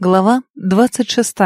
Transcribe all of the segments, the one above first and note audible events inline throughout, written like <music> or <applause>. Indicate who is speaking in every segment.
Speaker 1: Глава 26.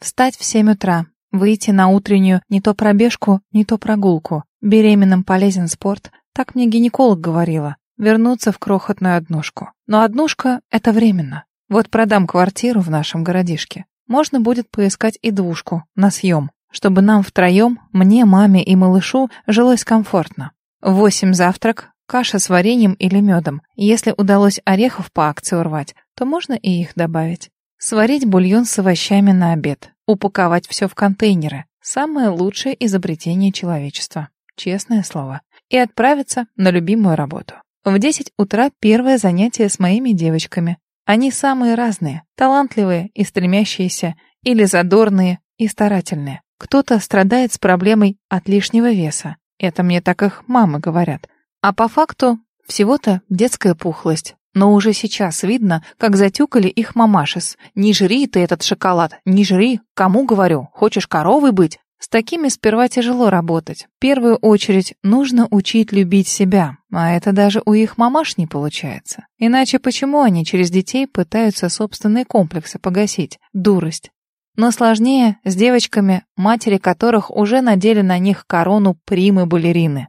Speaker 1: Встать в 7 утра, выйти на утреннюю не то пробежку, не то прогулку. Беременным полезен спорт, так мне гинеколог говорила. Вернуться в крохотную однушку. Но однушка — это временно. Вот продам квартиру в нашем городишке. Можно будет поискать и двушку на съем, чтобы нам втроем, мне, маме и малышу, жилось комфортно. Восемь завтрак, каша с вареньем или медом. Если удалось орехов по акции урвать, то можно и их добавить. Сварить бульон с овощами на обед. Упаковать все в контейнеры. Самое лучшее изобретение человечества. Честное слово. И отправиться на любимую работу. В 10 утра первое занятие с моими девочками. Они самые разные. Талантливые и стремящиеся. Или задорные и старательные. Кто-то страдает с проблемой от лишнего веса. Это мне так их мамы говорят. А по факту всего-то детская пухлость. Но уже сейчас видно, как затюкали их мамашес. «Не жри ты этот шоколад, не жри! Кому говорю? Хочешь коровой быть?» С такими сперва тяжело работать. В первую очередь нужно учить любить себя, а это даже у их мамаш не получается. Иначе почему они через детей пытаются собственные комплексы погасить? Дурость. Но сложнее с девочками, матери которых уже надели на них корону примы-балерины.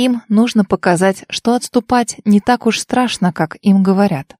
Speaker 1: Им нужно показать, что отступать не так уж страшно, как им говорят.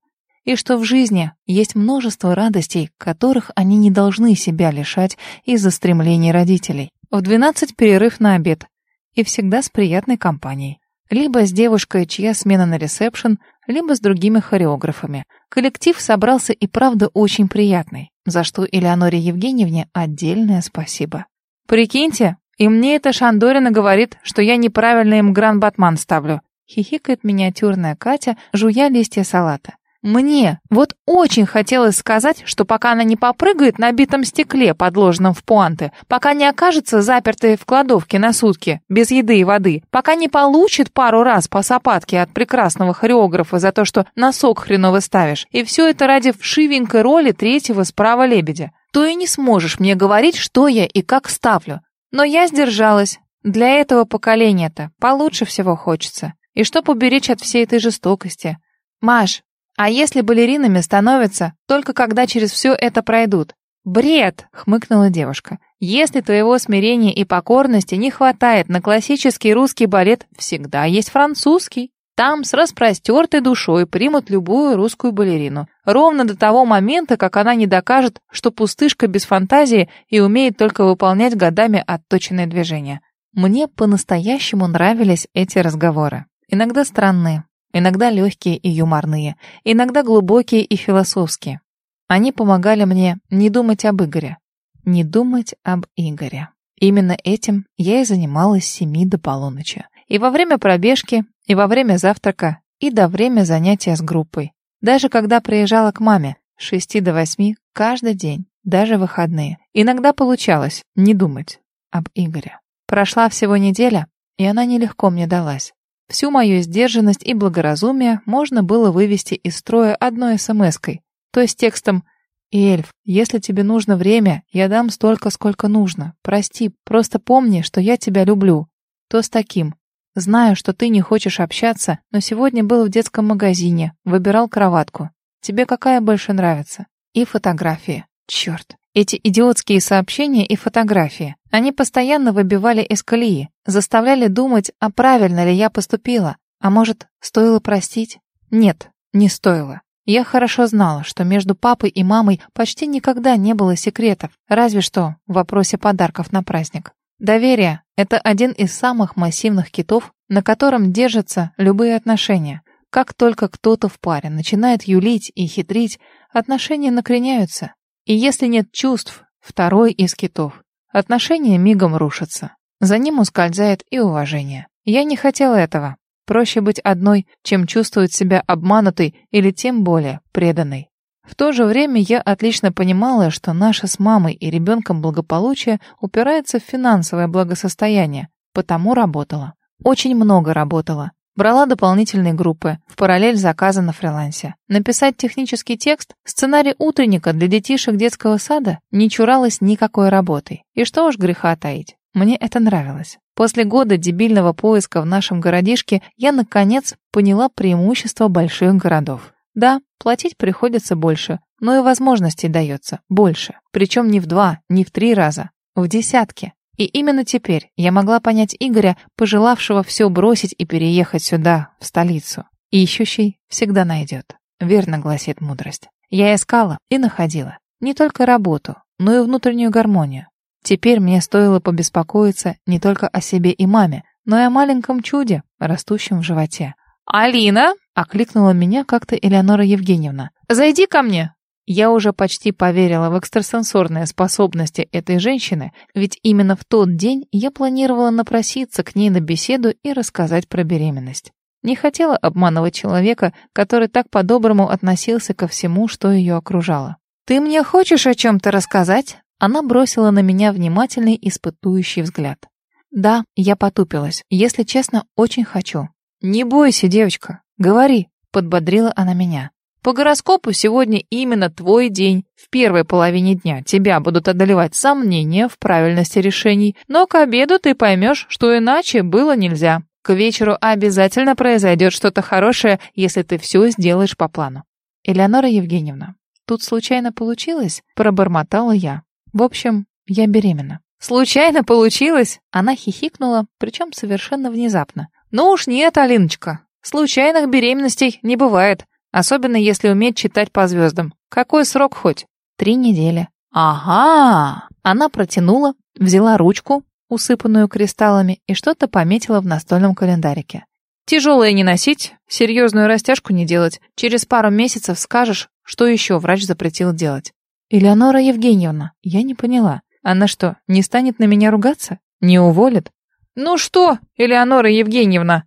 Speaker 1: И что в жизни есть множество радостей, которых они не должны себя лишать из-за стремлений родителей. В 12 перерыв на обед. И всегда с приятной компанией. Либо с девушкой, чья смена на ресепшн, либо с другими хореографами. Коллектив собрался и правда очень приятный, за что Элеоноре Евгеньевне отдельное спасибо. Прикиньте, и мне эта Шандорина говорит, что я неправильно им гран-батман ставлю. Хихикает миниатюрная Катя, жуя листья салата. Мне вот очень хотелось сказать, что пока она не попрыгает на битом стекле, подложенном в пуанты, пока не окажется запертой в кладовке на сутки, без еды и воды, пока не получит пару раз по сапатке от прекрасного хореографа за то, что носок хреново ставишь, и все это ради вшивенькой роли третьего справа лебедя, то и не сможешь мне говорить, что я и как ставлю. Но я сдержалась. Для этого поколения-то получше всего хочется. И чтоб уберечь от всей этой жестокости. Маш, а если балеринами становятся только когда через все это пройдут? Бред, хмыкнула девушка. Если твоего смирения и покорности не хватает на классический русский балет, всегда есть французский. Там с распростертой душой примут любую русскую балерину. Ровно до того момента, как она не докажет, что пустышка без фантазии и умеет только выполнять годами отточенные движения. Мне по-настоящему нравились эти разговоры. Иногда странные, иногда легкие и юморные, иногда глубокие и философские. Они помогали мне не думать об Игоре. Не думать об Игоре. Именно этим я и занималась с семи до полуночи. И во время пробежки, и во время завтрака, и до время занятия с группой. Даже когда приезжала к маме, с шести до восьми, каждый день, даже выходные. Иногда получалось не думать об Игоре. Прошла всего неделя, и она нелегко мне далась. Всю мою сдержанность и благоразумие можно было вывести из строя одной смс-кой, то есть текстом «Эльф, если тебе нужно время, я дам столько, сколько нужно. Прости, просто помни, что я тебя люблю». То с таким Знаю, что ты не хочешь общаться, но сегодня был в детском магазине, выбирал кроватку. Тебе какая больше нравится? И фотографии. Черт. Эти идиотские сообщения и фотографии. Они постоянно выбивали из колеи, заставляли думать, а правильно ли я поступила. А может, стоило простить? Нет, не стоило. Я хорошо знала, что между папой и мамой почти никогда не было секретов, разве что в вопросе подарков на праздник. Доверие — это один из самых массивных китов, на котором держатся любые отношения. Как только кто-то в паре начинает юлить и хитрить, отношения накреняются. И если нет чувств, второй из китов, отношения мигом рушатся. За ним ускользает и уважение. Я не хотела этого. Проще быть одной, чем чувствовать себя обманутой или тем более преданной. В то же время я отлично понимала, что наше с мамой и ребенком благополучие упирается в финансовое благосостояние, потому работала. Очень много работала. Брала дополнительные группы, в параллель заказа на фрилансе. Написать технический текст, сценарий утренника для детишек детского сада не чуралась никакой работой. И что уж греха таить, мне это нравилось. После года дебильного поиска в нашем городишке я, наконец, поняла преимущество больших городов. Да, платить приходится больше, но и возможностей дается больше. Причем не в два, не в три раза, в десятки. И именно теперь я могла понять Игоря, пожелавшего все бросить и переехать сюда, в столицу. Ищущий всегда найдет. Верно гласит мудрость. Я искала и находила. Не только работу, но и внутреннюю гармонию. Теперь мне стоило побеспокоиться не только о себе и маме, но и о маленьком чуде, растущем в животе. «Алина!» — окликнула меня как-то Элеонора Евгеньевна. «Зайди ко мне!» Я уже почти поверила в экстрасенсорные способности этой женщины, ведь именно в тот день я планировала напроситься к ней на беседу и рассказать про беременность. Не хотела обманывать человека, который так по-доброму относился ко всему, что ее окружало. «Ты мне хочешь о чем-то рассказать?» Она бросила на меня внимательный, испытующий взгляд. «Да, я потупилась. Если честно, очень хочу». «Не бойся, девочка. Говори», — подбодрила она меня. «По гороскопу сегодня именно твой день. В первой половине дня тебя будут одолевать сомнения в правильности решений, но к обеду ты поймешь, что иначе было нельзя. К вечеру обязательно произойдет что-то хорошее, если ты все сделаешь по плану». «Элеонора Евгеньевна, тут случайно получилось?» — пробормотала я. В общем, я беременна. Случайно получилось? Она хихикнула, причем совершенно внезапно. Ну уж нет, Алиночка. Случайных беременностей не бывает. Особенно если уметь читать по звездам. Какой срок хоть? Три недели. Ага. Она протянула, взяла ручку, усыпанную кристаллами, и что-то пометила в настольном календарике. Тяжелое не носить, серьезную растяжку не делать. Через пару месяцев скажешь, что еще врач запретил делать. «Элеонора Евгеньевна, я не поняла. Она что, не станет на меня ругаться? Не уволит?» «Ну что, Элеонора Евгеньевна?»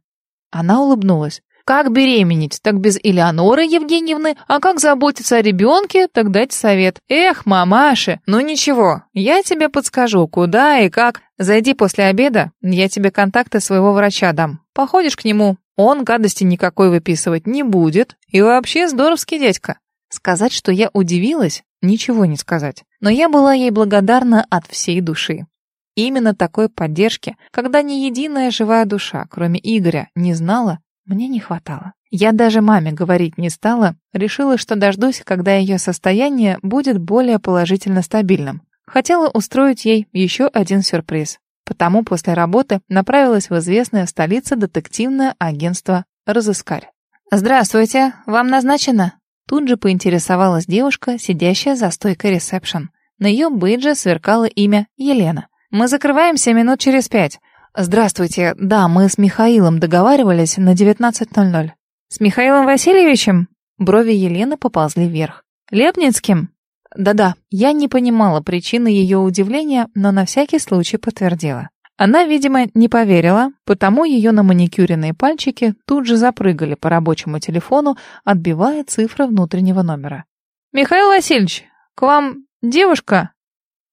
Speaker 1: Она улыбнулась. «Как беременеть, так без Элеоноры Евгеньевны, а как заботиться о ребенке, так дать совет. Эх, мамаши, ну ничего, я тебе подскажу, куда и как. Зайди после обеда, я тебе контакты своего врача дам. Походишь к нему, он гадости никакой выписывать не будет. И вообще здоровский дядька». Сказать, что я удивилась, ничего не сказать. Но я была ей благодарна от всей души. Именно такой поддержки, когда ни единая живая душа, кроме Игоря, не знала, мне не хватало. Я даже маме говорить не стала, решила, что дождусь, когда ее состояние будет более положительно стабильным. Хотела устроить ей еще один сюрприз. Потому после работы направилась в известное в столице детективное агентство «Разыскарь». «Здравствуйте, вам назначено?» Тут же поинтересовалась девушка, сидящая за стойкой ресепшн. На ее бейдже сверкало имя Елена. «Мы закрываемся минут через пять». «Здравствуйте. Да, мы с Михаилом договаривались на 19.00». «С Михаилом Васильевичем?» Брови Елены поползли вверх. «Лепницким?» Да-да, я не понимала причины ее удивления, но на всякий случай подтвердила. Она, видимо, не поверила, потому ее на маникюренные пальчики тут же запрыгали по рабочему телефону, отбивая цифры внутреннего номера. «Михаил Васильевич, к вам девушка?»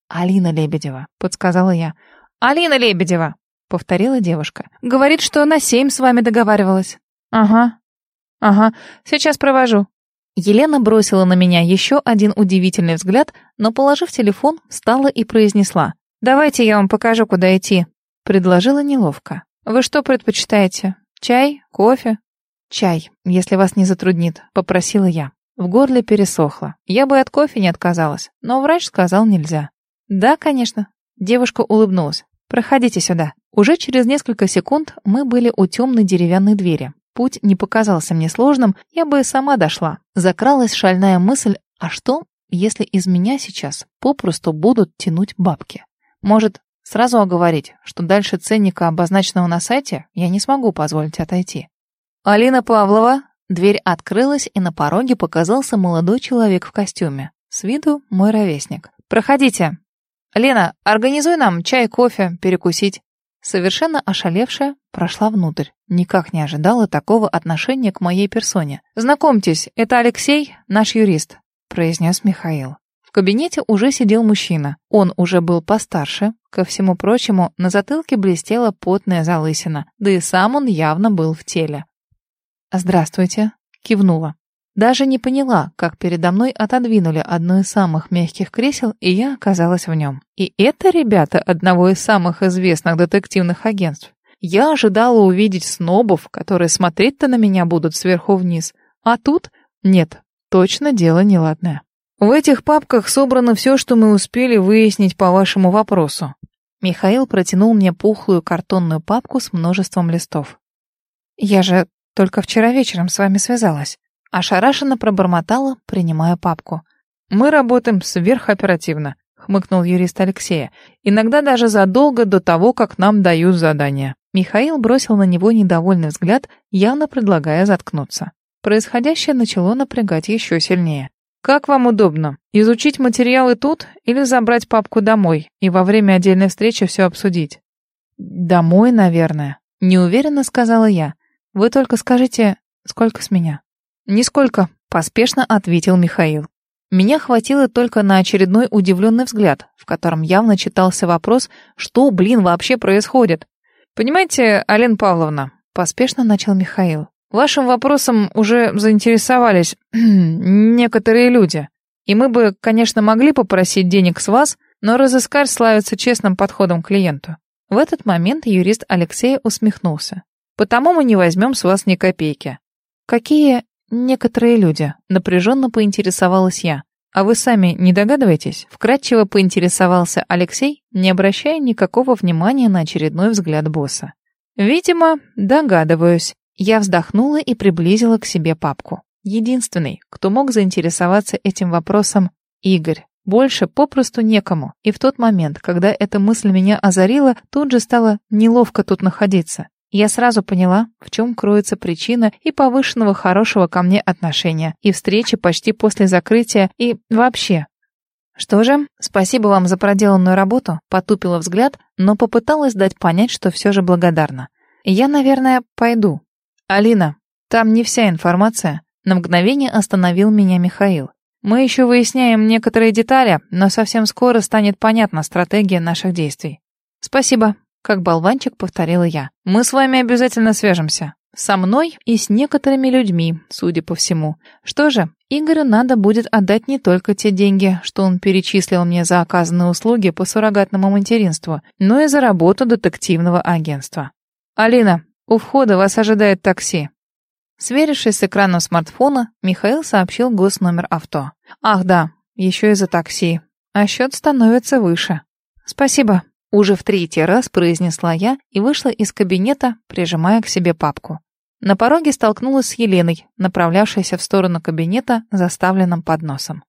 Speaker 1: «Алина Лебедева», — подсказала я. «Алина Лебедева», — повторила девушка. «Говорит, что на семь с вами договаривалась». «Ага, ага, сейчас провожу». Елена бросила на меня еще один удивительный взгляд, но, положив телефон, встала и произнесла. «Давайте я вам покажу, куда идти», — предложила неловко. «Вы что предпочитаете? Чай? Кофе?» «Чай, если вас не затруднит», — попросила я. В горле пересохло. Я бы от кофе не отказалась, но врач сказал нельзя. «Да, конечно». Девушка улыбнулась. «Проходите сюда». Уже через несколько секунд мы были у темной деревянной двери. Путь не показался мне сложным, я бы и сама дошла. Закралась шальная мысль, а что, если из меня сейчас попросту будут тянуть бабки? Может, сразу оговорить, что дальше ценника, обозначенного на сайте, я не смогу позволить отойти. «Алина Павлова!» Дверь открылась, и на пороге показался молодой человек в костюме. С виду мой ровесник. «Проходите!» «Лена, организуй нам чай, кофе, перекусить». Совершенно ошалевшая прошла внутрь. Никак не ожидала такого отношения к моей персоне. «Знакомьтесь, это Алексей, наш юрист», — произнес Михаил. В кабинете уже сидел мужчина. Он уже был постарше. Ко всему прочему, на затылке блестела потная залысина, да и сам он явно был в теле. «Здравствуйте», — кивнула. Даже не поняла, как передо мной отодвинули одно из самых мягких кресел, и я оказалась в нем. И это ребята одного из самых известных детективных агентств. Я ожидала увидеть снобов, которые смотреть-то на меня будут сверху вниз. А тут нет, точно дело неладное.
Speaker 2: В этих папках собрано все, что мы успели выяснить по вашему вопросу.
Speaker 1: Михаил протянул мне пухлую картонную папку с множеством листов. Я же только вчера вечером с вами связалась. Ошарашенно пробормотала, принимая папку.
Speaker 2: Мы работаем сверхоперативно, хмыкнул юрист Алексея. Иногда даже задолго до того, как нам дают задание.
Speaker 1: Михаил бросил на него недовольный взгляд, явно предлагая заткнуться. Происходящее начало напрягать еще сильнее.
Speaker 2: «Как вам удобно? Изучить материалы тут или забрать папку домой и во время отдельной встречи все обсудить?»
Speaker 1: «Домой, наверное», — неуверенно сказала я. «Вы только скажите, сколько с меня?»
Speaker 2: «Нисколько», — поспешно ответил Михаил.
Speaker 1: Меня хватило только на очередной удивленный взгляд, в котором явно читался вопрос, что, блин, вообще происходит.
Speaker 2: «Понимаете, Алина Павловна», — поспешно начал Михаил, Вашим вопросом уже заинтересовались <clears throat> некоторые люди. И мы бы, конечно, могли попросить денег с вас, но разыскарь славится честным подходом к клиенту.
Speaker 1: В этот момент юрист Алексей усмехнулся.
Speaker 2: Потому мы не возьмем с вас ни копейки.
Speaker 1: Какие некоторые люди? Напряженно поинтересовалась я.
Speaker 2: А вы сами не догадываетесь? Вкратчиво поинтересовался Алексей, не обращая никакого внимания на очередной взгляд босса.
Speaker 1: Видимо, догадываюсь. Я вздохнула и приблизила к себе папку. Единственный, кто мог заинтересоваться этим вопросом, Игорь. Больше попросту некому. И в тот момент, когда эта мысль меня озарила, тут же стало неловко тут находиться. Я сразу поняла, в чем кроется причина и повышенного хорошего ко мне отношения, и встречи почти после закрытия, и вообще. Что же, спасибо вам за проделанную работу, потупила взгляд, но попыталась дать понять, что все же благодарна. Я, наверное, пойду,
Speaker 2: «Алина, там не вся информация». На мгновение остановил меня Михаил. «Мы еще выясняем некоторые детали, но совсем скоро станет понятна стратегия наших действий».
Speaker 1: «Спасибо», — как болванчик повторила я.
Speaker 2: «Мы с вами обязательно свяжемся. Со мной и с некоторыми людьми, судя по всему. Что же, Игорю надо будет отдать не только те деньги, что он перечислил мне за оказанные услуги по суррогатному материнству, но и за работу детективного агентства. Алина, у входа вас ожидает такси».
Speaker 1: Сверившись с экраном смартфона, Михаил сообщил госномер авто. «Ах да, еще и за такси. А счет становится выше». «Спасибо», — уже в третий раз произнесла я и вышла из кабинета, прижимая к себе папку. На пороге столкнулась с Еленой, направлявшейся в сторону кабинета, заставленным подносом.